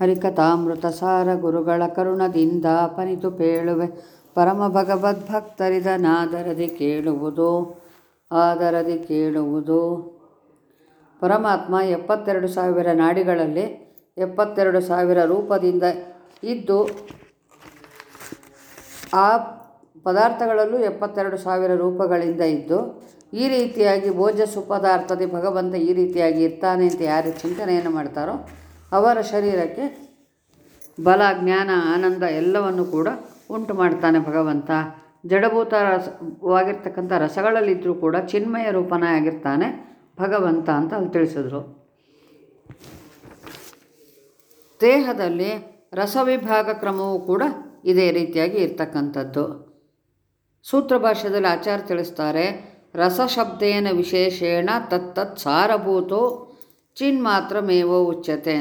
ಹರಿಕಥಾಮೃತ ಸಾರ ಗುರುಗಳ ಕರುಣದಿಂದ ಪನಿತು ಪೇಳುವೆ. ಪರಮ ಭಗವದ್ಭಕ್ತರಿದನಾದರದಿ ಕೇಳುವುದು, ಆದರದಿ ಕೇಳುವುದು. ಪರಮಾತ್ಮ ಎಪ್ಪತ್ತೆರಡು ಸಾವಿರ ನಾಡಿಗಳಲ್ಲಿ ಎಪ್ಪತ್ತೆರಡು ಸಾವಿರ ರೂಪದಿಂದ ಇದ್ದು, ಆ ಪದಾರ್ಥಗಳಲ್ಲೂ ಎಪ್ಪತ್ತೆರಡು ಸಾವಿರ ರೂಪಗಳಿಂದ ಇದ್ದು, ಈ ರೀತಿಯಾಗಿ ಭೋಜಸು ಪದಾರ್ಥದ ಭಗವಂತ ಈ ರೀತಿಯಾಗಿ ಇರ್ತಾನೆ ಅಂತ ಯಾರು ಚಿಂತನೆಯನ್ನು ಮಾಡ್ತಾರೋ ಅವರ ಶರೀರಕ್ಕೆ ಬಲ, ಜ್ಞಾನ, ಆನಂದ ಎಲ್ಲವನ್ನು ಕೂಡ ಉಂಟು ಮಾಡ್ತಾನೆ ಭಗವಂತ. ಜಡಭೂತ ರಸವಾಗಿರ್ತಕ್ಕಂಥ ರಸಗಳಲ್ಲಿದ್ದರೂ ಕೂಡ ಚಿನ್ಮಯ ರೂಪನೇ ಆಗಿರ್ತಾನೆ ಭಗವಂತ ಅಂತ ಅಲ್ಲಿ ತಿಳಿಸಿದ್ರು. ದೇಹದಲ್ಲಿ ರಸವಿಭಾಗ ಕ್ರಮವೂ ಕೂಡ ಇದೇ ರೀತಿಯಾಗಿ ಇರ್ತಕ್ಕಂಥದ್ದು. ಸೂತ್ರ ಭಾಷೆಯಲ್ಲಿ ಆಚಾರ್ಯ ತಿಳಿಸ್ತಾರೆ ರಸಶಬ್ದೇನ ವಿಶೇಷೇಣ ತತ್ತತ್ ಸಾರಭೂತೋ ಚಿನ್ಮಾತ್ರಮೇವೋ ಉಚ್ಯತೆ.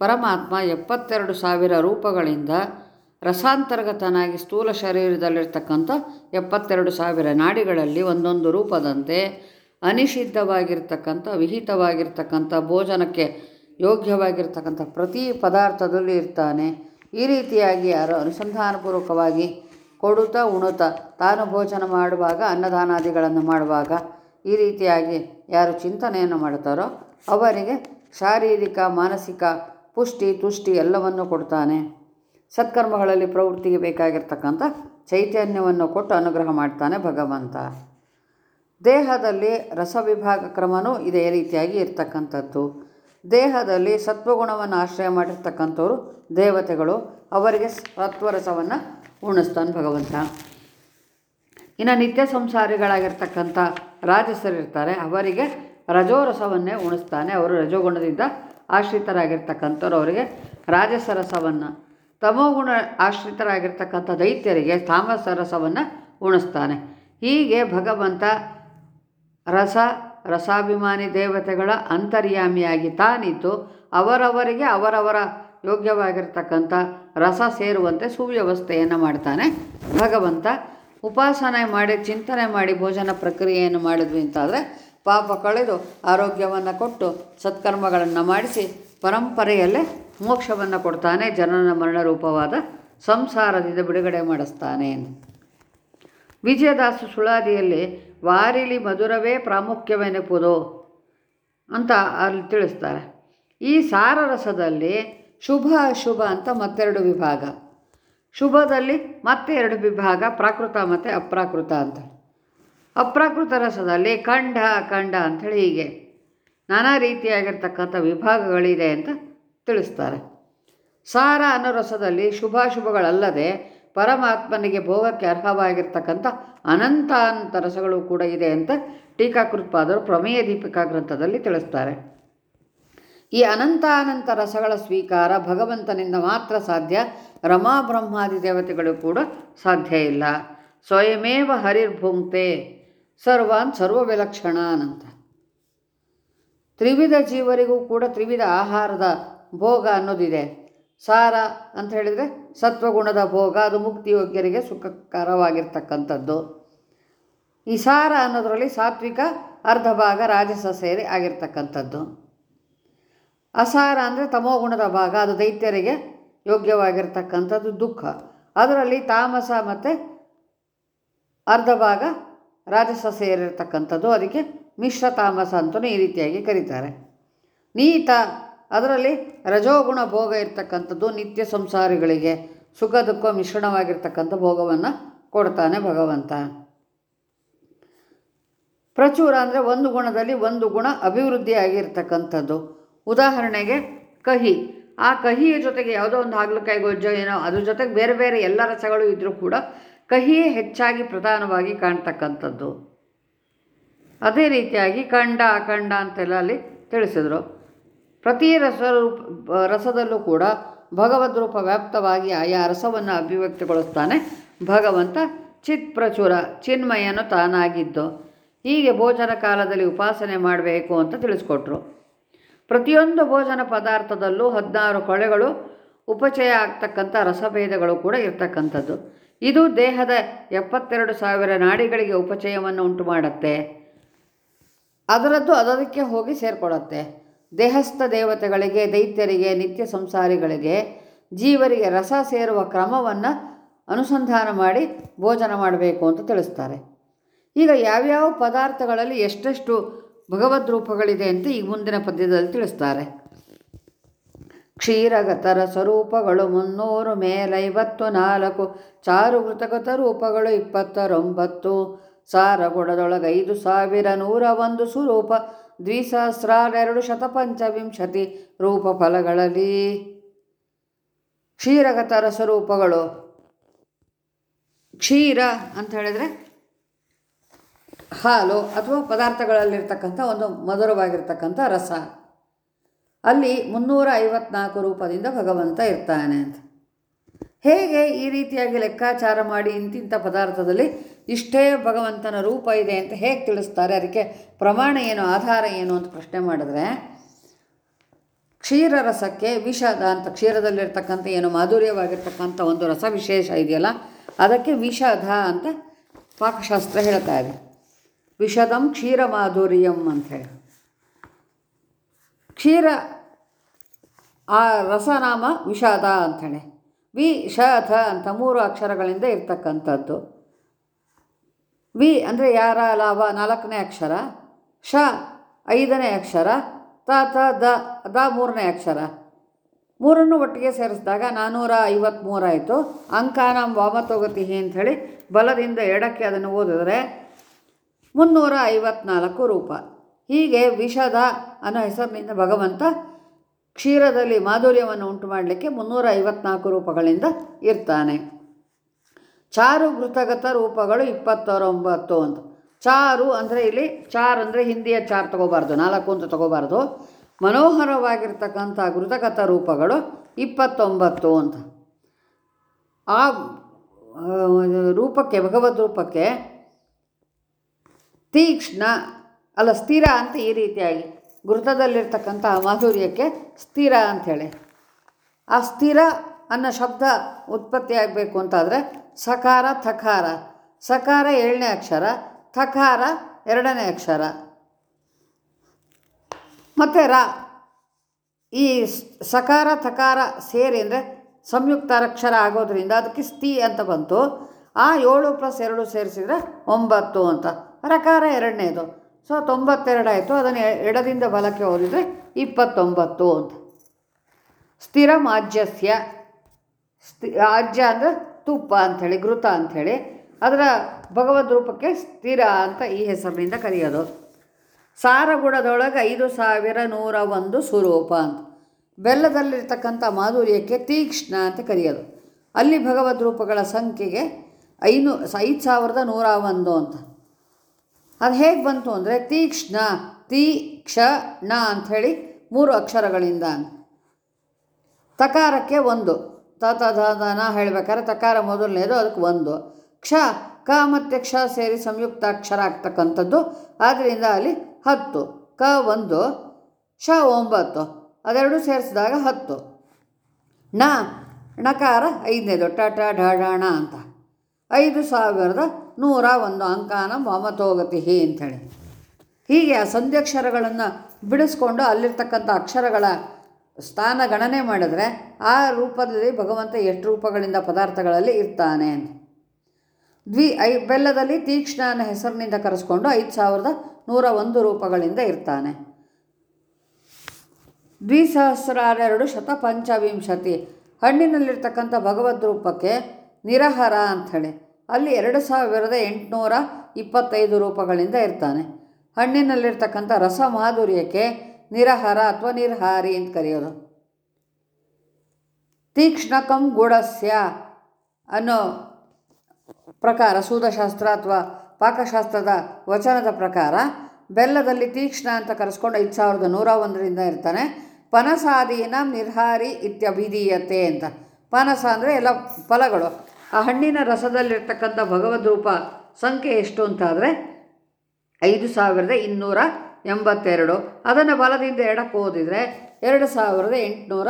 ಪರಮಾತ್ಮ ಎಪ್ಪತ್ತೆರಡು ಸಾವಿರ ರೂಪಗಳಿಂದ ರಸಾಂತರ್ಗತನಾಗಿ ಸ್ಥೂಲ ಶರೀರದಲ್ಲಿರ್ತಕ್ಕಂಥ ಎಪ್ಪತ್ತೆರಡು ಸಾವಿರ ನಾಡಿಗಳಲ್ಲಿ ಒಂದೊಂದು ರೂಪದಂತೆ ಅನಿಷಿದ್ಧವಾಗಿರ್ತಕ್ಕಂಥ, ವಿಹಿತವಾಗಿರ್ತಕ್ಕಂಥ, ಭೋಜನಕ್ಕೆ ಯೋಗ್ಯವಾಗಿರ್ತಕ್ಕಂಥ ಪ್ರತಿ ಪದಾರ್ಥದಲ್ಲಿ ಇರ್ತಾನೆ. ಈ ರೀತಿಯಾಗಿ ಯಾರು ಅನುಸಂಧಾನಪೂರ್ವಕವಾಗಿ ಕೊಡುತ್ತಾ ಉಣುತ ತಾನು ಭೋಜನ ಮಾಡುವಾಗ, ಅನ್ನದಾನಾದಿಗಳನ್ನು ಮಾಡುವಾಗ ಈ ರೀತಿಯಾಗಿ ಯಾರು ಚಿಂತನೆಯನ್ನು ಮಾಡ್ತಾರೋ ಅವರಿಗೆ ಶಾರೀರಿಕ, ಮಾನಸಿಕ ಪುಷ್ಟಿ, ತುಷ್ಟಿ ಎಲ್ಲವನ್ನು ಕೊಡ್ತಾನೆ. ಸತ್ಕರ್ಮಗಳಲ್ಲಿ ಪ್ರವೃತ್ತಿಗೆ ಬೇಕಾಗಿರ್ತಕ್ಕಂಥ ಚೈತನ್ಯವನ್ನು ಕೊಟ್ಟು ಅನುಗ್ರಹ ಮಾಡ್ತಾನೆ ಭಗವಂತ. ದೇಹದಲ್ಲಿ ರಸವಿಭಾಗ ಕ್ರಮವೂ ಇದೇ ರೀತಿಯಾಗಿ ಇರ್ತಕ್ಕಂಥದ್ದು. ದೇಹದಲ್ಲಿ ಸತ್ವಗುಣವನ್ನು ಆಶ್ರಯ ಮಾಡಿರ್ತಕ್ಕಂಥವ್ರು ದೇವತೆಗಳು. ಅವರಿಗೆ ಸತ್ವರಸವನ್ನು ಉಣಿಸ್ತಾನೆ ಭಗವಂತ. ಇನ್ನು ನಿತ್ಯ ಸಂಸಾರಿಗಳಾಗಿರ್ತಕ್ಕಂಥ ರಾಜಸರಿರ್ತಾರೆ. ಅವರಿಗೆ ರಜೋರಸವನ್ನೇ ಉಣಿಸ್ತಾನೆ. ಅವರು ರಜೋಗುಣದಿಂದ ಆಶ್ರಿತರಾಗಿರ್ತಕ್ಕಂಥವ್ರು ಅವರಿಗೆ ರಾಜಸರಸವನ್ನು ತಮೋಗುಣ ಆಶ್ರಿತರಾಗಿರ್ತಕ್ಕಂಥ ದೈತ್ಯರಿಗೆ ತಾಮಸ ರಸವನ್ನು ಉಣಿಸ್ತಾನೆ. ಹೀಗೆ ಭಗವಂತ ರಸ, ರಸಾಭಿಮಾನಿ ದೇವತೆಗಳ ಅಂತರ್ಯಾಮಿಯಾಗಿ ತಾನಿದ್ದು ಅವರವರಿಗೆ ಅವರವರ ಯೋಗ್ಯವಾಗಿರ್ತಕ್ಕಂಥ ರಸ ಸೇರುವಂತೆ ಸುವ್ಯವಸ್ಥೆಯನ್ನು ಮಾಡ್ತಾನೆ. ಭಗವಂತ ಉಪಾಸನೆ ಮಾಡಿ, ಚಿಂತನೆ ಮಾಡಿ, ಭೋಜನ ಪ್ರಕ್ರಿಯೆಯನ್ನು ಮಾಡಿದ್ವಿ ಅಂತಾದರೆ ಪಾಪ ಕಳೆದು ಆರೋಗ್ಯವನ್ನು ಕೊಟ್ಟು ಸತ್ಕರ್ಮಗಳನ್ನು ಮಾಡಿಸಿ ಪರಂಪರೆಯಲ್ಲೇ ಮೋಕ್ಷವನ್ನು ಕೊಡ್ತಾನೆ ಜನನ ಮರಣ ರೂಪವಾದ ಸಂಸಾರದಿಂದ ಬಿಡುಗಡೆ ಮಾಡಿಸ್ತಾನೆ ವಿಜಯದಾಸು ಸುಳಾದಿಯಲ್ಲಿ ವಾರಿಲಿ ಮಧುರವೇ ಪ್ರಾಮುಖ್ಯವೆನಪುದು ಅಂತ ಅಲ್ಲಿ ತಿಳಿಸ್ತಾರೆ. ಈ ಸಾರರಸದಲ್ಲಿ ಶುಭ ಅಶುಭ ಅಂತ ಮತ್ತೆರಡು ವಿಭಾಗ. ಶುಭದಲ್ಲಿ ಮತ್ತೆ ಎರಡು ವಿಭಾಗ, ಪ್ರಾಕೃತ ಮತ್ತು ಅಪ್ರಾಕೃತ ಅಂತ. ಅಪ್ರಾಕೃತ ರಸದಲ್ಲಿ ಖಂಡ ಅಖಂಡ ಅಂಥೇಳಿ ಹೀಗೆ ನಾನಾ ರೀತಿಯಾಗಿರ್ತಕ್ಕಂಥ ವಿಭಾಗಗಳಿದೆ ಅಂತ ತಿಳಿಸ್ತಾರೆ. ಸಾರ ಅನ್ನೋ ರಸದಲ್ಲಿ ಶುಭಾಶುಭಗಳಲ್ಲದೆ ಪರಮಾತ್ಮನಿಗೆ ಭೋಗಕ್ಕೆ ಅರ್ಹವಾಗಿರ್ತಕ್ಕಂಥ ಅನಂತ ಅನಂತ ರಸಗಳು ಕೂಡ ಇದೆ ಅಂತ ಟೀಕಾಕೃತ್ಪಾದರು ಪ್ರಮೇಯ ದೀಪಿಕಾ ಗ್ರಂಥದಲ್ಲಿ ತಿಳಿಸ್ತಾರೆ. ಈ ಅನಂತ ಅನಂತ ರಸಗಳ ಸ್ವೀಕಾರ ಭಗವಂತನಿಂದ ಮಾತ್ರ ಸಾಧ್ಯ, ರಮಾ ಬ್ರಹ್ಮಾದಿ ದೇವತೆಗಳು ಕೂಡ ಸಾಧ್ಯ ಇಲ್ಲ. ಸ್ವಯಮೇವ ಹರಿರ್ಭುಂಕ್ತೆ ಸರ್ವಾನ್ ಸರ್ವವಿಲಕ್ಷಣಾನ್ ಅಂತ ತ್ರಿವಿಧ ಜೀವರಿಗೂ ಕೂಡ ತ್ರಿವಿಧ ಆಹಾರದ ಭೋಗ ಅನ್ನೋದಿದೆ. ಸಾರ ಅಂತ ಹೇಳಿದರೆ ಸತ್ವಗುಣದ ಭೋಗ, ಅದು ಮುಕ್ತಿಯೋಗ್ಯರಿಗೆ ಸುಖಕರವಾಗಿರ್ತಕ್ಕಂಥದ್ದು. ಈ ಸಾರ ಅನ್ನೋದರಲ್ಲಿ ಸಾತ್ವಿಕ ಅರ್ಧ ಭಾಗ ರಾಜಸ ಸೇರಿ ಆಗಿರ್ತಕ್ಕಂಥದ್ದು. ಅಸಾರ ಅಂದರೆ ತಮೋಗುಣದ ಭಾಗ, ಅದು ದೈತ್ಯರಿಗೆ ಯೋಗ್ಯವಾಗಿರ್ತಕ್ಕಂಥದ್ದು ದುಃಖ. ಅದರಲ್ಲಿ ತಾಮಸ ಮತ್ತು ಅರ್ಧ ಭಾಗ ರಾಜಸ ಸೇರಿರ್ತಕ್ಕಂಥದ್ದು ಅದಕ್ಕೆ ಮಿಶ್ರ ತಾಮಸ ಅಂತಲೂ ಈ ರೀತಿಯಾಗಿ ಕರೀತಾರೆ. ನೀತ, ಅದರಲ್ಲಿ ರಜೋಗುಣ ಭೋಗ ಇರ್ತಕ್ಕಂಥದ್ದು ನಿತ್ಯ ಸಂಸಾರಿಗಳಿಗೆ ಸುಖ ದುಃಖ ಮಿಶ್ರಣವಾಗಿರ್ತಕ್ಕಂಥ ಭೋಗವನ್ನು ಕೊಡ್ತಾನೆ ಭಗವಂತ. ಪ್ರಚುರ ಅಂದರೆ ಒಂದು ಗುಣದಲ್ಲಿ ಒಂದು ಗುಣ ಅಭಿವೃದ್ಧಿಯಾಗಿರ್ತಕ್ಕಂಥದ್ದು ಉದಾಹರಣೆಗೆ ಕಹಿ. ಆ ಕಹಿಯ ಜೊತೆಗೆ ಯಾವುದೋ ಒಂದು ಹಾಗಲಕಾಯಿ ಗೊಜ್ಜೋ ಏನೋ, ಅದ್ರ ಜೊತೆಗೆ ಬೇರೆ ಬೇರೆ ಎಲ್ಲ ರಸಗಳು ಇದ್ದರೂ ಕೂಡ ಕಹಿಯೇ ಹೆಚ್ಚಾಗಿ ಪ್ರಧಾನವಾಗಿ ಕಾಣ್ತಕ್ಕಂಥದ್ದು. ಅದೇ ರೀತಿಯಾಗಿ ಖಂಡ, ಅಖಂಡ ಅಂತೆಲ್ಲ ಅಲ್ಲಿ ತಿಳಿಸಿದರು. ಪ್ರತಿ ರಸ ರಸದಲ್ಲೂ ಕೂಡ ಭಗವದ್ ರೂಪ ವ್ಯಾಪ್ತವಾಗಿ ಆಯಾ ರಸವನ್ನು ಅಭಿವ್ಯಕ್ತಿಗೊಳಿಸ್ತಾನೆ ಭಗವಂತ ಚಿತ್ ಪ್ರಚುರ ಚಿನ್ಮಯನು ತಾನಾಗಿದ್ದು. ಹೀಗೆ ಭೋಜನ ಕಾಲದಲ್ಲಿ ಉಪಾಸನೆ ಮಾಡಬೇಕು ಅಂತ ತಿಳಿಸ್ಕೊಟ್ರು. ಪ್ರತಿಯೊಂದು ಭೋಜನ ಪದಾರ್ಥದಲ್ಲೂ ಹದಿನಾರು ಕೊಳೆಗಳು ಉಪಚಯ ಆಗ್ತಕ್ಕಂಥ ರಸಭೇದಗಳು ಕೂಡ ಇರ್ತಕ್ಕಂಥದ್ದು. ಇದು ದೇಹದ ಎಪ್ಪತ್ತೆರಡು ಸಾವಿರ ನಾಡಿಗಳಿಗೆ ಉಪಚಯವನ್ನು ಉಂಟು ಮಾಡುತ್ತೆ ಅದರದ್ದು ಅದಕ್ಕೆ ಹೋಗಿ ಸೇರಿಕೊಳ್ಳುತ್ತೆ ದೇಹಸ್ಥ ದೇವತೆಗಳಿಗೆ, ದೈತ್ಯರಿಗೆ, ನಿತ್ಯ ಸಂಸಾರಿಗಳಿಗೆ, ಜೀವರಿಗೆ ರಸ ಸೇರುವ ಕ್ರಮವನ್ನು ಅನುಸಂಧಾನ ಮಾಡಿ ಭೋಜನ ಮಾಡಬೇಕು ಅಂತ ತಿಳಿಸ್ತಾರೆ. ಈಗ ಯಾವ್ಯಾವ ಪದಾರ್ಥಗಳಲ್ಲಿ ಎಷ್ಟೆಷ್ಟು ಭಗವದ್ ರೂಪಗಳಿದೆ ಅಂತ ಈ ಮುಂದಿನ ಪದ್ಯದಲ್ಲಿ ತಿಳಿಸ್ತಾರೆ. ಕ್ಷೀರಗತರ ಸ್ವರೂಪಗಳು ಮುನ್ನೂರು ಮೇಲೈವತ್ತು ನಾಲ್ಕು, ಚಾರು ಕೃತಗತ ರೂಪಗಳು ಇಪ್ಪತ್ತರೊಂಬತ್ತು ಸಾರಗುಡದೊಳಗೈದು ಸಾವಿರ ನೂರ ಒಂದು ಸ್ವರೂಪ ದ್ವಿಸಹಸ್ರಾರೆರಡು ಶತಪಂಚವಿಂಶತಿ ರೂಪ ಫಲಗಳಲ್ಲಿ. ಕ್ಷೀರಗತರ ಸ್ವರೂಪಗಳು ಕ್ಷೀರ ಅಂತ ಹೇಳಿದರೆ ಹಾಲು ಅಥವಾ ಪದಾರ್ಥಗಳಲ್ಲಿರ್ತಕ್ಕಂಥ ಒಂದು ಮಧುರವಾಗಿರ್ತಕ್ಕಂಥ ರಸ. ಅಲ್ಲಿ ಮುನ್ನೂರ ಐವತ್ನಾಲ್ಕು ರೂಪದಿಂದ ಭಗವಂತ ಇರ್ತಾನೆ ಅಂತ. ಹೇಗೆ ಈ ರೀತಿಯಾಗಿ ಲೆಕ್ಕಾಚಾರ ಮಾಡಿ ಇಂತಿಂಥ ಪದಾರ್ಥದಲ್ಲಿ ಇಷ್ಟೇ ಭಗವಂತನ ರೂಪ ಇದೆ ಅಂತ ಹೇಗೆ ತಿಳಿಸ್ತಾರೆ? ಅದಕ್ಕೆ ಪ್ರಮಾಣ ಏನು, ಆಧಾರ ಏನು ಅಂತ ಪ್ರಶ್ನೆ ಮಾಡಿದ್ರೆ, ಕ್ಷೀರ ರಸಕ್ಕೆ ವಿಷದ ಅಂತ, ಕ್ಷೀರದಲ್ಲಿರ್ತಕ್ಕಂಥ ಏನು ಮಾಧುರ್ಯವಾಗಿರ್ತಕ್ಕಂಥ ಒಂದು ರಸ ವಿಶೇಷ ಇದೆಯಲ್ಲ, ಅದಕ್ಕೆ ವಿಷಧ ಅಂತ ಪಾಕಶಾಸ್ತ್ರ ಹೇಳ್ತಾ ಇದೆ. ವಿಷದಂ ಕ್ಷೀರ ಮಾಧುರ್ಯಂ ಅಂಥೇಳಿ ಕ್ಷೀರ ಆ ರಸನಾಮ ವಿಷಾದ ಅಂತಾನೆ. ವಿ ಶ ಥ ಅಂತ ಮೂರು ಅಕ್ಷರಗಳಿಂದ ಇರ್ತಕ್ಕಂಥದ್ದು. ವಿ ಅಂದರೆ ಯಾರ, ಲಾಭ, ನಾಲ್ಕನೇ ಅಕ್ಷರ. ಶ ಐದನೇ ಅಕ್ಷರ. ತ ತ, ದ ದ ಮೂರನೇ ಅಕ್ಷರ. ಮೂರನ್ನು ಒಟ್ಟಿಗೆ ಸೇರಿಸಿದಾಗ ನಾನ್ನೂರ ಐವತ್ತ್ಮೂರಾಯಿತು ಅಂಕಾನಂ ವಾಮತೋಗತಿ ಅಂಥೇಳಿ ಬಲದಿಂದ ಎಡಕ್ಕೆ ಅದನ್ನು ಓದಿದ್ರೆ ಮುನ್ನೂರ ಐವತ್ನಾಲ್ಕು ರೂಪ. ಹೀಗೆ ವಿಷದ ಅನ್ನೋ ಹೆಸರಿನಿಂದ ಭಗವಂತ ಕ್ಷೀರದಲ್ಲಿ ಮಾಧುರ್ಯವನ್ನು ಉಂಟು ಮಾಡಲಿಕ್ಕೆ ಮುನ್ನೂರ ಐವತ್ನಾಲ್ಕು ರೂಪಗಳಿಂದ ಇರ್ತಾನೆ. ಚಾರು ಘೃತಗತ ರೂಪಗಳು ಇಪ್ಪತ್ತೊಂಬತ್ತು ಅಂತ. ಚಾರು ಅಂದರೆ ಇಲ್ಲಿ ಚಾರ್ ಅಂದರೆ ಹಿಂದಿಯ ಚಾರ್ ತಗೋಬಾರ್ದು ನಾಲ್ಕು ಅಂತ ತಗೋಬಾರ್ದು. ಮನೋಹರವಾಗಿರ್ತಕ್ಕಂಥ ಘೃತಗತ ರೂಪಗಳು ಇಪ್ಪತ್ತೊಂಬತ್ತು ಅಂತ. ಆ, ರೂಪಕ್ಕೆ ಭಗವದ್ ರೂಪಕ್ಕೆ ತೀಕ್ಷ್ಣ ಅಲ್ಲ, ಸ್ಥಿರ ಅಂತ ಈ ರೀತಿಯಾಗಿ. ಗುರುತದಲ್ಲಿರ್ತಕ್ಕಂಥ ಮಾಧುರ್ಯಕ್ಕೆ ಸ್ಥಿರ ಅಂಥೇಳಿ ಆ ಸ್ಥಿರ ಅನ್ನೋ ಶಬ್ದ ಉತ್ಪತ್ತಿ ಆಗಬೇಕು ಅಂತಾದರೆ ಸಕಾರ, ಥಕಾರ. ಸಕಾರ ಏಳನೇ ಅಕ್ಷರ, ಥಕಾರ ಎರಡನೇ ಅಕ್ಷರ. ಮತ್ತು ರ, ಈ ಸಕಾರ, ಥಕಾರ ಸೇರಿ ಅಂದರೆ ಸಂಯುಕ್ತಾರಕ್ಷರ ಆಗೋದ್ರಿಂದ ಅದಕ್ಕೆ ಸ್ಥಿ ಅಂತ ಬಂತು. ಆ ಏಳು ಪ್ಲಸ್ ಎರಡು ಸೇರಿಸಿದರೆ ಒಂಬತ್ತು ಅಂತ. ರಕಾರ ಎರಡನೇದು. ಸೊ ತೊಂಬತ್ತೆರಡಾಯಿತು ಅದನ್ನು ಎಡದಿಂದ ಬಲಕ್ಕೆ ಓದಿದರೆ ಇಪ್ಪತ್ತೊಂಬತ್ತು ಅಂತ. ಸ್ಥಿರ ಮಾಜ್ಯಸ್ಯ ಸ್ಥಿ ಆಜ್ಯ ಅಂದರೆ ತುಪ್ಪ ಅಂಥೇಳಿ, ಘೃತ ಅಂಥೇಳಿ. ಅದರ ಭಗವದ್ ರೂಪಕ್ಕೆ ಸ್ಥಿರ ಅಂತ ಈ ಹೆಸರಿನಿಂದ ಕರೆಯೋದು. ಸಾರಗುಡದೊಳಗೆ ಐದು ಸಾವಿರ ನೂರ ಒಂದು ಸ್ವರೂಪ ಅಂತ. ಬೆಲ್ಲದಲ್ಲಿರ್ತಕ್ಕಂಥ ಮಾಧುರ್ಯಕ್ಕೆ ತೀಕ್ಷ್ಣ ಅಂತ ಕರೆಯೋದು. ಅಲ್ಲಿ ಭಗವದ್ ರೂಪಗಳ ಸಂಖ್ಯೆಗೆ ಐನೂ, ಐದು ಸಾವಿರದ ನೂರ ಒಂದು ಅಂತ. ಅದು ಹೇಗೆ ಬಂತು ಅಂದರೆ ತೀಕ್ಷ್ಣ ತೀ ಕ್ಷ ಣ ಅಂಥೇಳಿ ಮೂರು ಅಕ್ಷರಗಳಿಂದ. ತಕಾರಕ್ಕೆ ಒಂದು. ತ ತ, ಧ ನ ಹೇಳ್ಬೇಕಾದ್ರೆ ತಕಾರ ಮೊದಲನೇದು, ಅದಕ್ಕೆ ಒಂದು. ಕ್ಷ, ಕ ಮತ್ತು ಕ್ಷ ಸೇರಿ ಸಂಯುಕ್ತ ಅಕ್ಷರ ಆಗ್ತಕ್ಕಂಥದ್ದು. ಆದ್ದರಿಂದ ಅಲ್ಲಿ ಹತ್ತು. ಕ ಒಂದು ಕ್ಷ ಒಂಬತ್ತು. ಅದೆರಡು ಸೇರಿಸಿದಾಗ ಹತ್ತು. ಣ, ಣಕಾರ ಐದನೇದು. ಟ ಟ, ಢ ಅಂತ. ಐದು ಸಾವಿರದ ನೂರ ಒಂದು ಅಂಕಾನ ಮಮತೋಗತಿ ಅಂಥೇಳಿ. ಹೀಗೆ ಆ ಸಂಧ್ಯಕ್ಷರಗಳನ್ನು ಬಿಡಿಸ್ಕೊಂಡು ಅಲ್ಲಿರ್ತಕ್ಕಂಥ ಅಕ್ಷರಗಳ ಸ್ಥಾನ ಗಣನೆ ಮಾಡಿದ್ರೆ ಆ ರೂಪದಲ್ಲಿ ಭಗವಂತ ಎಷ್ಟು ರೂಪಗಳಿಂದ ಪದಾರ್ಥಗಳಲ್ಲಿ ಇರ್ತಾನೆ ಅಂತ. ದ್ವಿ ಐ ಬೆಲ್ಲದಲ್ಲಿ ತೀಕ್ಷ್ಣ ಅನ್ನೋ ಹೆಸರಿನಿಂದ ಕರೆಸ್ಕೊಂಡು ಐದು ಸಾವಿರದ ನೂರ ಒಂದು ರೂಪಗಳಿಂದ ಇರ್ತಾನೆ. ದ್ವಿಸಹಸ್ರಾರೆರಡು ಶತ ಪಂಚವಿಂಶತಿ ಹಣ್ಣಿನಲ್ಲಿರ್ತಕ್ಕಂಥ ಭಗವದ್ ರೂಪಕ್ಕೆ ನಿರಹರ ಅಂಥೇಳಿ. ಅಲ್ಲಿ ಎರಡು ಸಾವಿರದ ಎಂಟುನೂರ ಇಪ್ಪತ್ತೈದು ರೂಪಗಳಿಂದ ಇರ್ತಾನೆ. ಹಣ್ಣಿನಲ್ಲಿರ್ತಕ್ಕಂಥ ರಸ ಮಾಧುರ್ಯಕ್ಕೆ ನಿರಹರ ಅಥವಾ ನಿರ್ಹಾರಿ ಅಂತ ಕರೆಯೋದು. ತೀಕ್ಷ್ಣಕಂ ಗುಡಸ್ಯ ಅನ್ನೋ ಪ್ರಕಾರ, ಸೂದಶಾಸ್ತ್ರ ಅಥವಾ ಪಾಕಶಾಸ್ತ್ರದ ವಚನದ ಪ್ರಕಾರ, ಬೆಲ್ಲದಲ್ಲಿ ತೀಕ್ಷ್ಣ ಅಂತ ಕರೆಸ್ಕೊಂಡು ಐದು ಸಾವಿರದ ನೂರ ಒಂದರಿಂದ ಇರ್ತಾನೆ. ಪನಸಾದೀನ ನಿರ್ಹಾರಿ ಇತ್ಯಭಿಧೀಯತೆ ಅಂತ. ಪನಸ ಅಂದರೆ ಎಲ್ಲ ಫಲಗಳು. ಆ ಹಣ್ಣಿನ ರಸದಲ್ಲಿರ್ತಕ್ಕಂಥ ಭಗವದ್ ರೂಪ ಸಂಖ್ಯೆ ಎಷ್ಟು ಅಂತಾದರೆ ಐದು ಸಾವಿರದ ಇನ್ನೂರ ಎಂಬತ್ತೆರಡು. ಅದನ್ನು ಬಲದಿಂದ ಎಡಕ್ಕೆ ಓದಿದರೆ ಎರಡು ಸಾವಿರದ ಎಂಟುನೂರ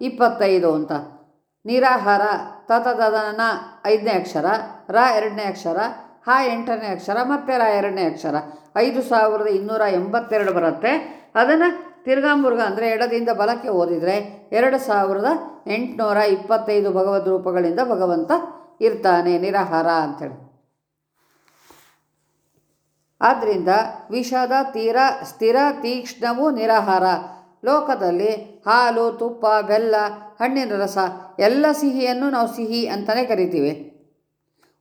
ಇಪ್ಪತ್ತೈದು ಅಂತ. ನಿರಾಹಾರ ತತದನ ಐದನೇ ಅಕ್ಷರ, ರ ಎರಡನೇ ಅಕ್ಷರ, ಹ ಎಂಟನೇ ಅಕ್ಷರ, ಮತ್ತು ರ ಎರಡನೇ ಅಕ್ಷರ. ಐದು ಸಾವಿರದ ಇನ್ನೂರ ಎಂಬತ್ತೆರಡು ಬರುತ್ತೆ. ಅದನ್ನು ತಿರ್ಗಾಂಬುರ್ಗ ಅಂದರೆ ಎಡದಿಂದ ಬಲಕ್ಕೆ ಓದಿದರೆ ಎರಡು ಸಾವಿರದ ಎಂಟುನೂರ ಇಪ್ಪತ್ತೈದು ಭಗವದ್ ರೂಪಗಳಿಂದ ಭಗವಂತ ಇರ್ತಾನೆ, ನಿರಾಹಾರ ಅಂಥೇಳಿ. ಆದ್ದರಿಂದ ವಿಷದ ತೀರ, ಸ್ಥಿರ ತೀಕ್ಷ್ಣವೂ ನಿರಾಹಾರ. ಲೋಕದಲ್ಲಿ ಹಾಲು, ತುಪ್ಪ, ಬೆಲ್ಲ, ಹಣ್ಣಿನ ರಸ, ಎಲ್ಲ ಸಿಹಿಯನ್ನು ನಾವು ಸಿಹಿ ಅಂತಲೇ ಕರಿತೀವಿ.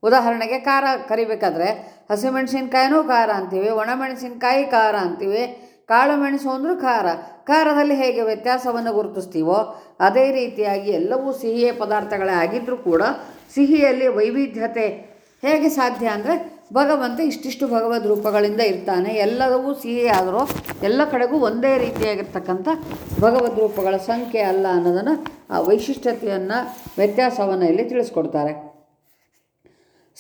ಉದಾಹರಣೆಗೆ ಖಾರ ಕರಿಬೇಕಾದ್ರೆ ಹಸಿಮೆಣಸಿನ್ಕಾಯಿನೂ ಖಾರ ಅಂತೀವಿ, ಒಣಮೆಣಸಿನ್ಕಾಯಿ ಖಾರ ಅಂತೀವಿ ಕಾಳು ಮೆಣಸು ಅಂದರೂ ಖಾರ. ಖಾರದಲ್ಲಿ ಹೇಗೆ ವ್ಯತ್ಯಾಸವನ್ನು ಗುರುತಿಸ್ತೀವೋ, ಅದೇ ರೀತಿಯಾಗಿ ಎಲ್ಲವೂ ಸಿಹಿಯ ಪದಾರ್ಥಗಳೇ ಆಗಿದ್ದರೂ ಕೂಡ ಸಿಹಿಯಲ್ಲಿ ವೈವಿಧ್ಯತೆ ಹೇಗೆ ಸಾಧ್ಯ ಅಂದರೆ ಭಗವಂತ ಇಷ್ಟಿಷ್ಟು ಭಗವದ್ ರೂಪಗಳಿಂದ ಇರ್ತಾನೆ. ಎಲ್ಲವೂ ಸಿಹಿ ಆದರೂ ಎಲ್ಲ ಕಡೆಗೂ ಒಂದೇ ರೀತಿಯಾಗಿರ್ತಕ್ಕಂಥ ಭಗವದ್ ರೂಪಗಳ ಸಂಖ್ಯೆ ಅಲ್ಲ ಅನ್ನೋದನ್ನು ಆ ವೈಶಿಷ್ಟ್ಯತೆಯನ್ನು ವ್ಯತ್ಯಾಸವನ್ನು ಇಲ್ಲಿ ತಿಳಿಸ್ಕೊಡ್ತಾರೆ.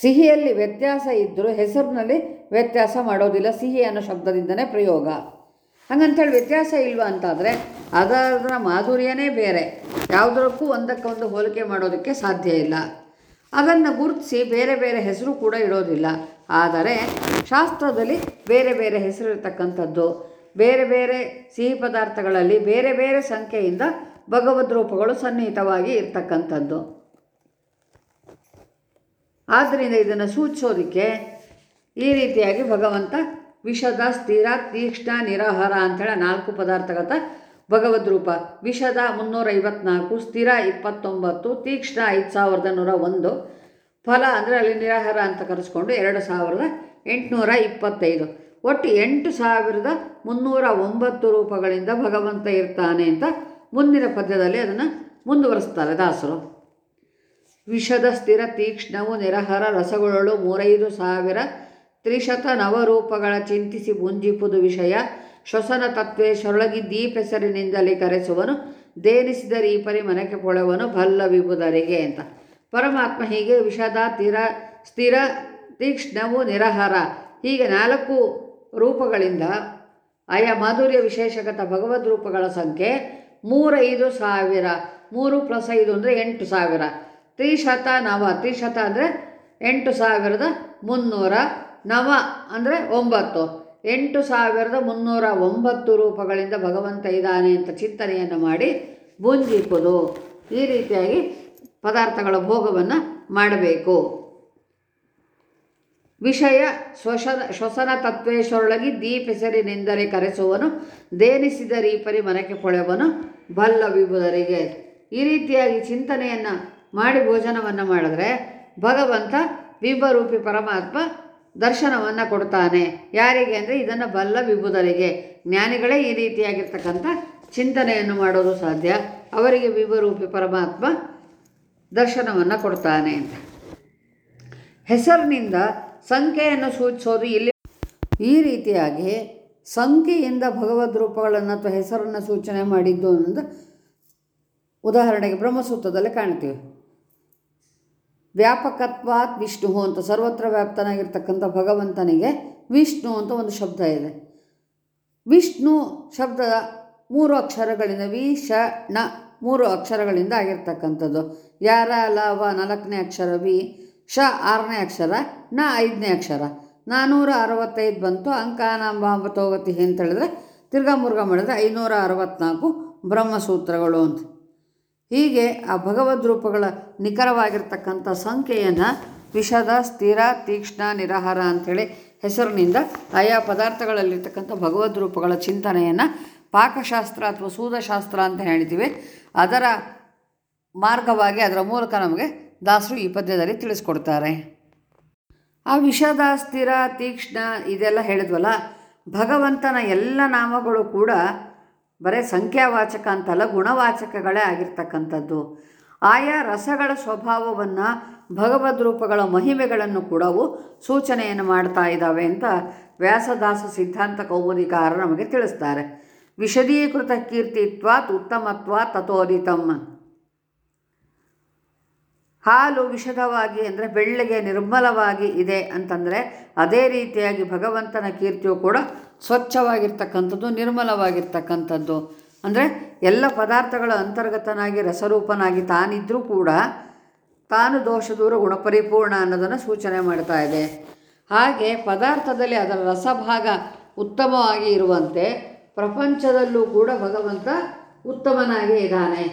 ಸಿಹಿಯಲ್ಲಿ ವ್ಯತ್ಯಾಸ ಇದ್ದರೂ ಹೆಸರಿನಲ್ಲಿ ವ್ಯತ್ಯಾಸ ಮಾಡೋದಿಲ್ಲ. ಸಿಹಿ ಅನ್ನೋ ಶಬ್ದದಿಂದನೇ ಪ್ರಯೋಗ. ಹಂಗಂತೇಳಿ ವ್ಯತ್ಯಾಸ ಇಲ್ವಾ ಅಂತಾದರೆ ಅದರ ಮಾಧುರ್ಯನೇ ಬೇರೆ. ಯಾವುದಕ್ಕೂ ಒಂದಕ್ಕೊಂದು ಹೋಲಿಕೆ ಮಾಡೋದಕ್ಕೆ ಸಾಧ್ಯ ಇಲ್ಲ. ಅದನ್ನು ಗುರುತಿಸಿ ಬೇರೆ ಬೇರೆ ಹೆಸರು ಕೂಡ ಇಡೋದಿಲ್ಲ. ಆದರೆ ಶಾಸ್ತ್ರದಲ್ಲಿ ಬೇರೆ ಬೇರೆ ಹೆಸರು ಇರತಕ್ಕಂಥದ್ದು ಬೇರೆ ಬೇರೆ ಸಿಹಿ ಪದಾರ್ಥಗಳಲ್ಲಿ ಬೇರೆ ಬೇರೆ ಸಂಖ್ಯೆಯಿಂದ ಭಗವದ್ ರೂಪಗಳು ಸನ್ನಿಹಿತವಾಗಿ ಇರ್ತಕ್ಕಂಥದ್ದು. ಆದ್ದರಿಂದ ಇದನ್ನು ಸೂಚಿಸೋದಕ್ಕೆ ಈ ರೀತಿಯಾಗಿ ಭಗವಂತ ವಿಷದ ಸ್ಥಿರ ತೀಕ್ಷ್ಣ ನಿರಾಹಾರ ಅಂಥೇಳಿ ನಾಲ್ಕು ಪದಾರ್ಥಗತ ಭಗವದ್ ರೂಪ. ವಿಷದ ಮುನ್ನೂರ ಐವತ್ನಾಲ್ಕು ಸ್ಥಿರ ಇಪ್ಪತ್ತೊಂಬತ್ತು, ತೀಕ್ಷ್ಣ ಐದು ಸಾವಿರದ ನೂರ ಒಂದು ಫಲ ಅಂದರೆ ಅಲ್ಲಿ ನಿರಾಹಾರ ಅಂತ ಕರೆಸ್ಕೊಂಡು ಎರಡು ಸಾವಿರದ ಎಂಟುನೂರ ಇಪ್ಪತ್ತೈದು ಒಟ್ಟು ಎಂಟು ಸಾವಿರದ ಮುನ್ನೂರ ಒಂಬತ್ತು ರೂಪಗಳಿಂದ ಭಗವಂತ ಇರ್ತಾನೆ ಅಂತ ಮುಂದಿನ ಪದ್ಯದಲ್ಲಿ ಅದನ್ನು ಮುಂದುವರಿಸ್ತಾರೆ ದಾಸರು. ವಿಷದ ಸ್ಥಿರ ತೀಕ್ಷ್ಣವು ನಿರಹರ, ರಸಗೊಳ್ಳಲು ಮೂರೈದು ಸಾವಿರ ತ್ರಿಶತ ನವರೂಪಗಳ ಚಿಂತಿಸಿ ಮುಂಜಿಪುದು ವಿಷಯ. ಶ್ವಸನ ತತ್ವೇಶ್ವರೊಳಗಿ ದೀಪೆಸರಿನಿಂದಲೇ ಕರೆಸುವನು. ದೇನಿಸಿದ ರೀಪರಿ ಮನಕ್ಕೆ ಕೊಳವನು ಭಲ್ಲ ವಿಭುದರಿಗೆ ಅಂತ. ಪರಮಾತ್ಮ ಹೀಗೆ ವಿಷದ ತೀರ ಸ್ಥಿರ ತೀಕ್ಷ್ಣವು ನಿರಹರ. ಹೀಗೆ ನಾಲ್ಕು ರೂಪಗಳಿಂದ ಆಯಾ ಮಾಧುರ್ಯ ವಿಶೇಷಗತ ಭಗವದ್ ರೂಪಗಳ ಸಂಖ್ಯೆ ಮೂರೈದು ಸಾವಿರ. ಮೂರು ಪ್ಲಸ್ ಐದು ಅಂದರೆ ಎಂಟು ಸಾವಿರ. ತ್ರಿಶತ ನವ. ತ್ರಿಶತ ಅಂದರೆ ಎಂಟು ಸಾವಿರದ ಮುನ್ನೂರ ನವ ಅಂದರೆ ಒಂಬತ್ತು. ಎಂಟು ಸಾವಿರದ ಮುನ್ನೂರ ಒಂಬತ್ತು ರೂಪಗಳಿಂದ ಭಗವಂತ ಇದ್ದಾನೆ ಅಂತ ಚಿಂತನೆಯನ್ನು ಮಾಡಿ ಬುಂಜಿಪುದು ಈ ರೀತಿಯಾಗಿ ಪದಾರ್ಥಗಳ ಭೋಗವನ್ನು ಮಾಡಬೇಕು. ವಿಷಯ ಶ್ವಸನ ಶ್ವಸನ ತತ್ವೇಶ್ವರೊಳಗಿ ದೀಪೆಸರಿನಿಂದಲೇ ಕರೆಸುವನು ದೇನಿಸಿದ ರೀಪರಿ ಮನಕ್ಕೆ ಕೊಳೆವನು ಬಲ್ಲ ವಿಭುದರಿಗೆ ಈ ರೀತಿಯಾಗಿ ಚಿಂತನೆಯನ್ನು ಮಾಡಿ ಭೋಜನವನ್ನು ಮಾಡಿದ್ರೆ ಭಗವಂತ ಬಿಂಬರೂಪಿ ಪರಮಾತ್ಮ ದರ್ಶನವನ್ನು ಕೊಡ್ತಾನೆ. ಯಾರಿಗೆ ಅಂದರೆ ಇದನ್ನು ಬಲ್ಲ ವಿಭುದರಿಗೆ ಜ್ಞಾನಿಗಳೇ ಈ ರೀತಿಯಾಗಿರ್ತಕ್ಕಂಥ ಚಿಂತನೆಯನ್ನು ಮಾಡೋದು ಸಾಧ್ಯ. ಅವರಿಗೆ ವಿಭರೂಪಿ ಪರಮಾತ್ಮ ದರ್ಶನವನ್ನು ಕೊಡ್ತಾನೆ ಅಂತ. ಹೆಸರಿನಿಂದ ಸಂಖ್ಯೆಯನ್ನು ಸೂಚಿಸೋದು ಇಲ್ಲಿ. ಈ ರೀತಿಯಾಗಿ ಸಂಖ್ಯೆಯಿಂದ ಭಗವದ್ ರೂಪಗಳನ್ನು ಅಥವಾ ಹೆಸರನ್ನು ಸೂಚನೆ ಮಾಡಿದ್ದು ಅನ್ನೋದು ಉದಾಹರಣೆಗೆ ಬ್ರಹ್ಮಸೂತ್ರದಲ್ಲಿ ಕಾಣ್ತೀವಿ. ವ್ಯಾಪಕತ್ವಾತ್ ವಿಷ್ಣು ಅಂತ ಸರ್ವತ್ರ ವ್ಯಾಪ್ತನಾಗಿರ್ತಕ್ಕಂಥ ಭಗವಂತನಿಗೆ ವಿಷ್ಣು ಅಂತ ಒಂದು ಶಬ್ದ ಇದೆ. ವಿಷ್ಣು ಶಬ್ದದ ಮೂರು ಅಕ್ಷರಗಳಿಂದ ವಿ, ಶ, ಣ ಮೂರು ಅಕ್ಷರಗಳಿಂದ ಆಗಿರ್ತಕ್ಕಂಥದ್ದು. ಯಾರ ಲವ ನಾಲ್ಕನೇ ಅಕ್ಷರ, ವಿ, ಶ, ಆರನೇ ಅಕ್ಷರ ನ ಐದನೇ ಅಕ್ಷರ. ನಾನ್ನೂರ ಅರವತ್ತೈದು ಬಂತು. ಅಂಕಾನಾಂಬಾಂಬತೋಗತಿ ಅಂತ ಹೇಳಿದ್ರೆ ತಿರ್ಗಾ ಮುರ್ಗ ಮಾಡಿದ್ರೆ ಐನೂರ ಅರವತ್ತ್ನಾಲ್ಕು ಬ್ರಹ್ಮಸೂತ್ರಗಳು ಅಂತ. ಹೀಗೆ ಆ ಭಗವದ್ ರೂಪಗಳ ನಿಖರವಾಗಿರ್ತಕ್ಕಂಥ ಸಂಖ್ಯೆಯನ್ನು ವಿಷದ ಸ್ಥಿರ, ತೀಕ್ಷ್ಣ, ನಿರಾಹಾರ ಅಂಥೇಳಿ ಹೆಸರಿನಿಂದ ಆಯಾ ಪದಾರ್ಥಗಳಲ್ಲಿರ್ತಕ್ಕಂಥ ಭಗವದ್ ರೂಪಗಳ ಚಿಂತನೆಯನ್ನು ಪಾಕಶಾಸ್ತ್ರ ಅಥವಾ ಸೂದಶಾಸ್ತ್ರ ಅಂತ ಹೇಳ್ತೀವಿ ಅದರ ಮಾರ್ಗವಾಗಿ ಅದರ ಮೂಲಕ ನಮಗೆ ದಾಸರು ಈ ಪದ್ಯದಲ್ಲಿ ತಿಳಿಸ್ಕೊಡ್ತಾರೆ. ಆ ವಿಷದ ಸ್ಥಿರ, ತೀಕ್ಷ್ಣ ಇದೆಲ್ಲ ಹೇಳಿದ್ವಲ್ಲ, ಭಗವಂತನ ಎಲ್ಲ ನಾಮಗಳು ಕೂಡ ಬರೀ ಸಂಖ್ಯಾವಾಚಕ ಅಂತಲ್ಲ ಗುಣವಾಚಕಗಳೇ ಆಗಿರ್ತಕ್ಕಂಥದ್ದು. ಆಯಾ ರಸಗಳ ಸ್ವಭಾವವನ್ನು ಭಗವದ್ ರೂಪಗಳ ಮಹಿಮೆಗಳನ್ನು ಕೂಡವು ಸೂಚನೆಯನ್ನು ಮಾಡ್ತಾ ಇದ್ದಾವೆ ಅಂತ ವ್ಯಾಸದಾಸ ಸಿದ್ಧಾಂತ ಕೌಮುದಿಕಾರರು ನಮಗೆ ತಿಳಿಸ್ತಾರೆ. ವಿಶದೀಕೃತ ಕೀರ್ತಿತ್ವಾತ್ ಉತ್ತಮತ್ವಾ ತಥೋದಿತಮ್ ಹಾಲು ವಿಶದವಾಗಿ ಅಂದರೆ ಬೆಳ್ಳಗೆ ನಿರ್ಮಲವಾಗಿ ಇದೆ ಅಂತಂದರೆ ಅದೇ ರೀತಿಯಾಗಿ ಭಗವಂತನ ಕೀರ್ತಿಯು ಕೂಡ ಸ್ವಚ್ಛವಾಗಿರ್ತಕ್ಕಂಥದ್ದು, ನಿರ್ಮಲವಾಗಿರ್ತಕ್ಕಂಥದ್ದು. ಅಂದರೆ ಎಲ್ಲ ಪದಾರ್ಥಗಳ ಅಂತರ್ಗತನಾಗಿ, ರಸರೂಪನಾಗಿ ತಾನಿದ್ದರೂ ಕೂಡ ತಾನು ದೋಷ ದೂರ, ಗುಣಪರಿಪೂರ್ಣ ಅನ್ನೋದನ್ನು ಸೂಚನೆ ಮಾಡ್ತಾ ಇದೆ. ಹಾಗೆ ಪದಾರ್ಥದಲ್ಲಿ ಅದರ ರಸಭಾಗ ಉತ್ತಮವಾಗಿ ಇರುವಂತೆ ಪ್ರಪಂಚದಲ್ಲೂ ಕೂಡ ಭಗವಂತ ಉತ್ತಮನಾಗಿ ಇದ್ದಾನೆ.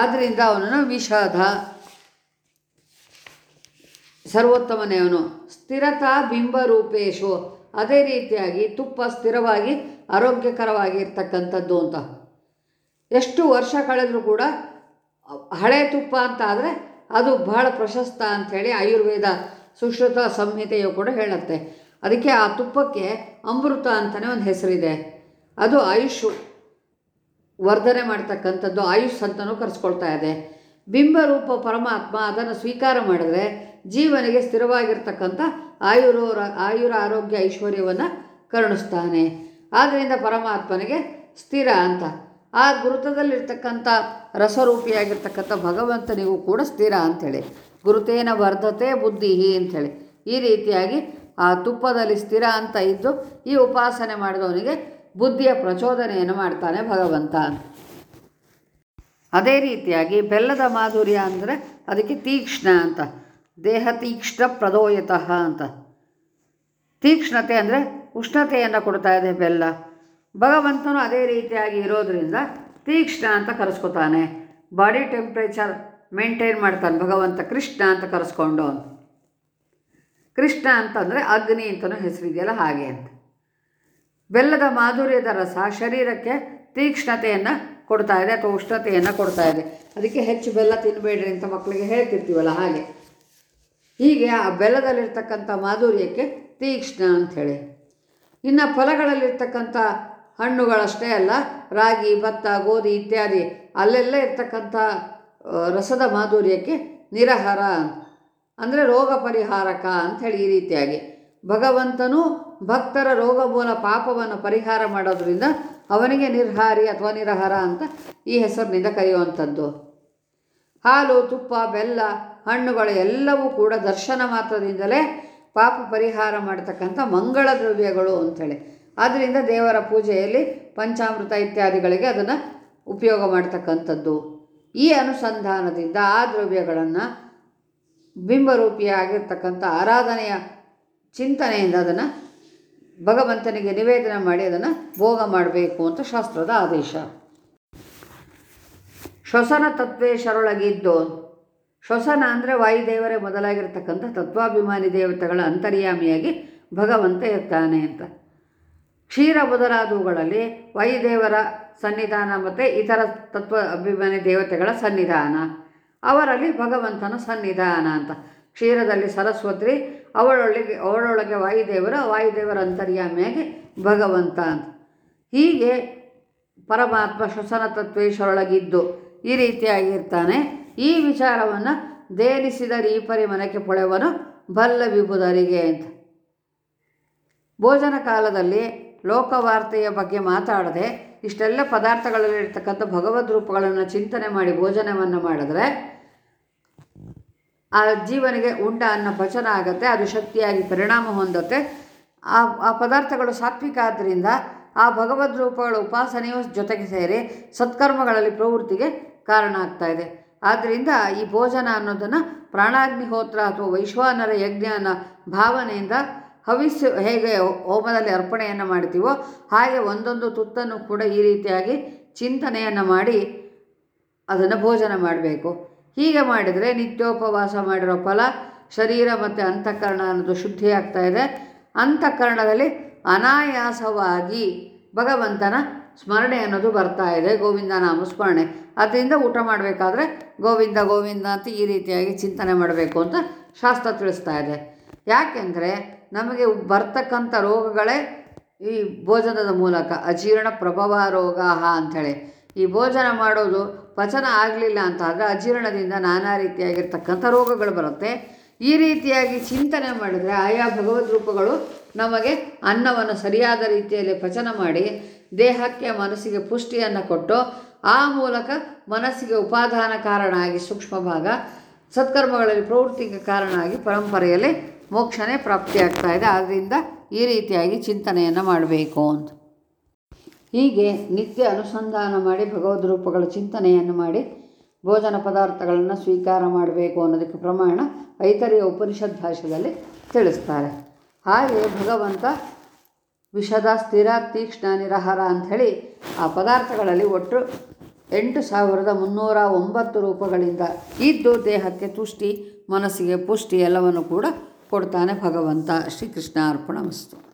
ಆದ್ದರಿಂದ ಅವನನ್ನು ವಿಷಾದ ಸರ್ವೋತ್ತಮನೇ ಅವನು ಸ್ಥಿರತಾ ಬಿಂಬರೂಪೇಶು. ಅದೇ ರೀತಿಯಾಗಿ ತುಪ್ಪ ಸ್ಥಿರವಾಗಿ, ಆರೋಗ್ಯಕರವಾಗಿರ್ತಕ್ಕಂಥದ್ದು ಅಂತ. ಎಷ್ಟು ವರ್ಷ ಕಳೆದರೂ ಕೂಡ ಹಳೆ ತುಪ್ಪ ಅಂತ ಆದರೆ ಅದು ಬಹಳ ಪ್ರಶಸ್ತ ಅಂಥೇಳಿ ಆಯುರ್ವೇದ ಸುಶ್ರುತ ಸಂಹಿತೆಯು ಕೂಡ ಹೇಳುತ್ತೆ. ಅದಕ್ಕೆ ಆ ತುಪ್ಪಕ್ಕೆ ಅಮೃತ ಅಂತಲೇ ಒಂದು ಹೆಸರಿದೆ. ಅದು ಆಯುಷ್ ವರ್ಧನೆ ಮಾಡ್ತಕ್ಕಂಥದ್ದು, ಆಯುಷ್ ಅಂತಲೂ ಕರೆಸ್ಕೊಳ್ತಾ ಇದೆ. ಬಿಂಬರೂಪ ಪರಮಾತ್ಮ ಅದನ್ನು ಸ್ವೀಕಾರ ಮಾಡಿದ್ರೆ ಜೀವನಿಗೆ ಸ್ಥಿರವಾಗಿರ್ತಕ್ಕಂಥ ಆಯುರೋರ, ಆಯುರ ಆರೋಗ್ಯ ಐಶ್ವರ್ಯವನ್ನು ಕರುಣಿಸ್ತಾನೆ. ಆದ್ದರಿಂದ ಪರಮಾತ್ಮನಿಗೆ ಸ್ಥಿರ ಅಂತ. ಆ ಗುರುತದಲ್ಲಿರ್ತಕ್ಕಂಥ ರಸರೂಪಿಯಾಗಿರ್ತಕ್ಕಂಥ ಭಗವಂತನಿಗೂ ಕೂಡ ಸ್ಥಿರ ಅಂಥೇಳಿ. ಗುರುತೇನ ವರ್ಧತೆ ಬುದ್ಧಿ ಅಂಥೇಳಿ. ಈ ರೀತಿಯಾಗಿ ಆ ತುಪ್ಪದಲ್ಲಿ ಸ್ಥಿರ ಅಂತ ಇದ್ದು ಈ ಉಪಾಸನೆ ಮಾಡಿದವನಿಗೆ ಬುದ್ಧಿಯ ಪ್ರಚೋದನೆಯನ್ನು ಮಾಡ್ತಾನೆ ಭಗವಂತ. ಅದೇ ರೀತಿಯಾಗಿ ಬೆಲ್ಲದ ಮಾಧುರ್ಯ ಅಂದರೆ ಅದಕ್ಕೆ ತೀಕ್ಷ್ಣ ಅಂತ. ದೇಹ ತೀಕ್ಷ್ಣ ಪ್ರದೋಯತಃ ಅಂತ. ತೀಕ್ಷ್ಣತೆ ಅಂದರೆ ಉಷ್ಣತೆಯನ್ನು ಕೊಡ್ತಾ ಇದೆ ಬೆಲ್ಲ. ಭಗವಂತನು ಅದೇ ರೀತಿಯಾಗಿ ಇರೋದರಿಂದ ತೀಕ್ಷ್ಣ ಅಂತ ಕರೆಸ್ಕೊತಾನೆ. ಬಾಡಿ ಟೆಂಪ್ರೇಚರ್ ಮೇಂಟೈನ್ ಮಾಡ್ತಾನೆ ಭಗವಂತ ಕೃಷ್ಣ ಅಂತ ಕರೆಸ್ಕೊಂಡು ಕೃಷ್ಣ ಅಂತಂದರೆ ಅಗ್ನಿ ಅಂತಲೂ ಹೆಸರಿದೆಯಲ್ಲ ಹಾಗೆ ಅಂತ. ಬೆಲ್ಲದ ಮಾಧುರ್ಯದ ರಸ ಶರೀರಕ್ಕೆ ತೀಕ್ಷ್ಣತೆಯನ್ನು ಕೊಡ್ತಾ ಇದೆ ಅಥವಾ ಉಷ್ಣತೆಯನ್ನು ಕೊಡ್ತಾ ಇದೆ. ಅದಕ್ಕೆ ಹೆಚ್ಚು ಬೆಲ್ಲ ತಿನ್ನಬೇಡ್ರಿ ಅಂತ ಮಕ್ಕಳಿಗೆ ಹೇಳ್ತಿರ್ತೀವಲ್ಲ ಹಾಗೆ. ಹೀಗೆ ಆ ಬೆಲ್ಲದಲ್ಲಿರ್ತಕ್ಕಂಥ ಮಾಧುರ್ಯಕ್ಕೆ ತೀಕ್ಷ್ಣ ಅಂಥೇಳಿ. ಇನ್ನು ಫಲಗಳಲ್ಲಿರ್ತಕ್ಕಂಥ ಹಣ್ಣುಗಳಷ್ಟೇ ಅಲ್ಲ, ರಾಗಿ, ಭತ್ತ, ಗೋಧಿ ಇತ್ಯಾದಿ ಅಲ್ಲೆಲ್ಲ ಇರ್ತಕ್ಕಂಥ ರಸದ ಮಾಧುರ್ಯಕ್ಕೆ ನಿರಹರ ಅಂದರೆ ರೋಗ ಪರಿಹಾರಕ ಅಂಥೇಳಿ ಈ ರೀತಿಯಾಗಿ. ಭಗವಂತನು ಭಕ್ತರ ರೋಗ ಮೂಲ ಪಾಪವನ್ನು ಪರಿಹಾರ ಮಾಡೋದ್ರಿಂದ ಅವನಿಗೆ ನಿರ್ಹಾರಿ ಅಥವಾ ನಿರಹರ ಅಂತ ಈ ಹೆಸರಿನಿಂದ ಕರೆಯುವಂಥದ್ದು. ಹಾಲು, ತುಪ್ಪ, ಬೆಲ್ಲ ಹಣ್ಣುಗಳು ಎಲ್ಲವೂ ಕೂಡ ದರ್ಶನ ಮಾತ್ರದಿಂದಲೇ ಪಾಪ ಪರಿಹಾರ ಮಾಡತಕ್ಕಂಥ ಮಂಗಳ ದ್ರವ್ಯಗಳು ಅಂಥೇಳಿ. ಆದ್ದರಿಂದ ದೇವರ ಪೂಜೆಯಲ್ಲಿ ಪಂಚಾಮೃತ ಇತ್ಯಾದಿಗಳಿಗೆ ಅದನ್ನು ಉಪಯೋಗ ಮಾಡ್ತಕ್ಕಂಥದ್ದು. ಈ ಅನುಸಂಧಾನದಿಂದ ಆ ದ್ರವ್ಯಗಳನ್ನು ಬಿಂಬರೂಪಿಯಾಗಿರ್ತಕ್ಕಂಥ ಆರಾಧನೆಯ ಚಿಂತನೆಯಿಂದ ಅದನ್ನು ಭಗವಂತನಿಗೆ ನಿವೇದನೆ ಮಾಡಿ ಅದನ್ನು ಭೋಗ ಮಾಡಬೇಕು ಅಂತ ಶಾಸ್ತ್ರದ ಆದೇಶ. ಶ್ವಸನ ತತ್ವೇಶರೊಳಗಿದ್ದು ಶ್ವಸನ ಅಂದರೆ ವಾಯುದೇವರೇ ಮೊದಲಾಗಿರ್ತಕ್ಕಂಥ ತತ್ವಾಭಿಮಾನಿ ದೇವತೆಗಳ ಅಂತರ್ಯಾಮಿಯಾಗಿ ಭಗವಂತ ಇರ್ತಾನೆ ಅಂತ. ಕ್ಷೀರ ಮೊದಲಾದವುಗಳಲ್ಲಿ ವಾಯುದೇವರ ಸನ್ನಿಧಾನ ಮತ್ತು ಇತರ ತತ್ವ ಅಭಿಮಾನಿ ದೇವತೆಗಳ ಸನ್ನಿಧಾನ. ಅವರಲ್ಲಿ ಭಗವಂತನ ಸನ್ನಿಧಾನ ಅಂತ. ಕ್ಷೀರದಲ್ಲಿ ಸರಸ್ವತಿ, ಅವಳೊಳಗೆ ಅವಳೊಳಗೆ ವಾಯುದೇವರ ವಾಯುದೇವರ ಅಂತರ್ಯಾಮಿಯಾಗಿ ಭಗವಂತ ಅಂತ. ಹೀಗೆ ಪರಮಾತ್ಮ ಶ್ವಸನ ತತ್ವೇಶ್ವರೊಳಗಿದ್ದು ಈ ರೀತಿಯಾಗಿರ್ತಾನೆ ಈ ವಿಚಾರವನ್ನು ದೇನಿಸಿದ ರೀಪರಿ ಮನಕ್ಕೆ ಪೊಳೆವನು ಬಲ್ಲ ವಿಭುದರಿಗೆ ಅಂತ. ಭೋಜನ ಕಾಲದಲ್ಲಿ ಲೋಕವಾರ್ತೆಯ ಬಗ್ಗೆ ಮಾತಾಡದೆ ಇಷ್ಟೆಲ್ಲ ಪದಾರ್ಥಗಳಲ್ಲಿರ್ತಕ್ಕಂಥ ಭಗವದ್ ರೂಪಗಳನ್ನು ಚಿಂತನೆ ಮಾಡಿ ಭೋಜನವನ್ನು ಮಾಡಿದ್ರೆ ಆ ಜೀವನಿಗೆ ಉಂಡ ಅನ್ನ ಪಚನ ಆಗುತ್ತೆ, ಅದು ಶಕ್ತಿಯಾಗಿ ಪರಿಣಾಮ ಹೊಂದುತ್ತೆ. ಆ ಆ ಪದಾರ್ಥಗಳು ಸಾತ್ವಿಕ ಆದ್ದರಿಂದ ಆ ಭಗವದ್ ರೂಪಗಳ ಉಪಾಸನೆಯು ಜೊತೆಗೆ ಸೇರಿ ಸತ್ಕರ್ಮಗಳಲ್ಲಿ ಪ್ರವೃತ್ತಿಗೆ ಕಾರಣ ಆಗ್ತಾ ಇದೆ. ಆದ್ದರಿಂದ ಈ ಭೋಜನ ಅನ್ನೋದನ್ನು ಪ್ರಾಣಾಗ್ನಿಹೋತ್ರ ಅಥವಾ ವೈಶ್ವಾನರ ಯಜ್ಞ ಅನ್ನೋ ಭಾವನೆಯಿಂದ ಹವಿಸ್ ಹೇಗೆ ಹೋಮದಲ್ಲಿ ಅರ್ಪಣೆಯನ್ನು ಮಾಡ್ತೀವೋ ಹಾಗೆ ಒಂದೊಂದು ತುತ್ತನ್ನು ಕೂಡ ಈ ರೀತಿಯಾಗಿ ಚಿಂತನೆಯನ್ನು ಮಾಡಿ ಅದನ್ನು ಭೋಜನ ಮಾಡಬೇಕು. ಹೀಗೆ ಮಾಡಿದರೆ ನಿತ್ಯೋಪವಾಸ ಮಾಡಿರೋ ಫಲ, ಶರೀರ ಮತ್ತು ಅಂತಃಕರಣ ಅನ್ನೋದು ಶುದ್ಧಿಯಾಗ್ತಾ ಇದೆ. ಅಂತಃಕರಣದಲ್ಲಿ ಅನಾಯಾಸವಾಗಿ ಭಗವಂತನ ಸ್ಮರಣೆ ಅನ್ನೋದು ಬರ್ತಾ ಇದೆ. ಗೋವಿಂದ ನಾಮ ಸ್ಮರಣೆ. ಅದರಿಂದ ಊಟ ಮಾಡಬೇಕಾದ್ರೆ ಗೋವಿಂದ ಗೋವಿಂದ ಅಂತ ಈ ರೀತಿಯಾಗಿ ಚಿಂತನೆ ಮಾಡಬೇಕು ಅಂತ ಶಾಸ್ತ್ರ ತಿಳಿಸ್ತಾ ಇದೆ. ಯಾಕೆಂದರೆ ನಮಗೆ ಬರ್ತಕ್ಕಂಥ ರೋಗಗಳೇ ಈ ಭೋಜನದ ಮೂಲಕ, ಅಜೀರ್ಣ ಪ್ರಭವ ರೋಗ ಅಂಥೇಳಿ. ಈ ಭೋಜನ ಮಾಡೋದು ಪಚನ ಆಗಲಿಲ್ಲ ಅಂತ ಆದರೆ ಅಜೀರ್ಣದಿಂದ ನಾನಾ ರೀತಿಯಾಗಿರ್ತಕ್ಕಂಥ ರೋಗಗಳು ಬರುತ್ತೆ. ಈ ರೀತಿಯಾಗಿ ಚಿಂತನೆ ಮಾಡಿದರೆ ಆಯಾ ಭಗವದ್ ರೂಪಗಳು ನಮಗೆ ಅನ್ನವನ್ನು ಸರಿಯಾದ ರೀತಿಯಲ್ಲಿ ಪಚನ ಮಾಡಿ ದೇಹಕ್ಕೆ ಮನಸ್ಸಿಗೆ ಪುಷ್ಟಿಯನ್ನು ಕೊಟ್ಟು ಆ ಮೂಲಕ ಮನಸ್ಸಿಗೆ ಉಪಾದಾನ ಕಾರಣ ಆಗಿ ಸೂಕ್ಷ್ಮ ಭಾಗ, ಸತ್ಕರ್ಮಗಳಲ್ಲಿ ಪ್ರವೃತ್ತಿಗೆ ಕಾರಣ ಆಗಿ ಪರಂಪರೆಯಲ್ಲಿ ಮೋಕ್ಷನೇ ಪ್ರಾಪ್ತಿಯಾಗ್ತಾ ಇದೆ. ಆದ್ದರಿಂದ ಈ ರೀತಿಯಾಗಿ ಚಿಂತನೆಯನ್ನು ಮಾಡಬೇಕು ಅಂತ. ಹೀಗೆ ನಿತ್ಯ ಅನುಸಂಧಾನ ಮಾಡಿ ಭಗವದ್ ರೂಪಗಳ ಚಿಂತನೆಯನ್ನು ಮಾಡಿ ಭೋಜನ ಪದಾರ್ಥಗಳನ್ನು ಸ್ವೀಕಾರ ಮಾಡಬೇಕು ಅನ್ನೋದಕ್ಕೆ ಪ್ರಮಾಣ ಐತರಿಯ ಉಪನಿಷತ್ ಭಾಷೆಯಲ್ಲಿ ತಿಳಿಸ್ತಾರೆ. ಹಾಗೆ ಭಗವಂತ ವಿಷದ ಸ್ಥಿರ, ತೀಕ್ಷ್ಣ, ನಿರಹರ ಅಂಥೇಳಿ ಆ ಪದಾರ್ಥಗಳಲ್ಲಿ ಒಟ್ಟು ಎಂಟು ಸಾವಿರದ ಮುನ್ನೂರ ಒಂಬತ್ತು ರೂಪಗಳಿಂದ ಇದ್ದು ದೇಹಕ್ಕೆ ತುಷ್ಟಿ, ಮನಸ್ಸಿಗೆ ಪುಷ್ಟಿ ಎಲ್ಲವನ್ನು ಕೂಡ ಕೊಡ್ತಾನೆ ಭಗವಂತ. ಶ್ರೀಕೃಷ್ಣ ಅರ್ಪಣ ವಸ್ತು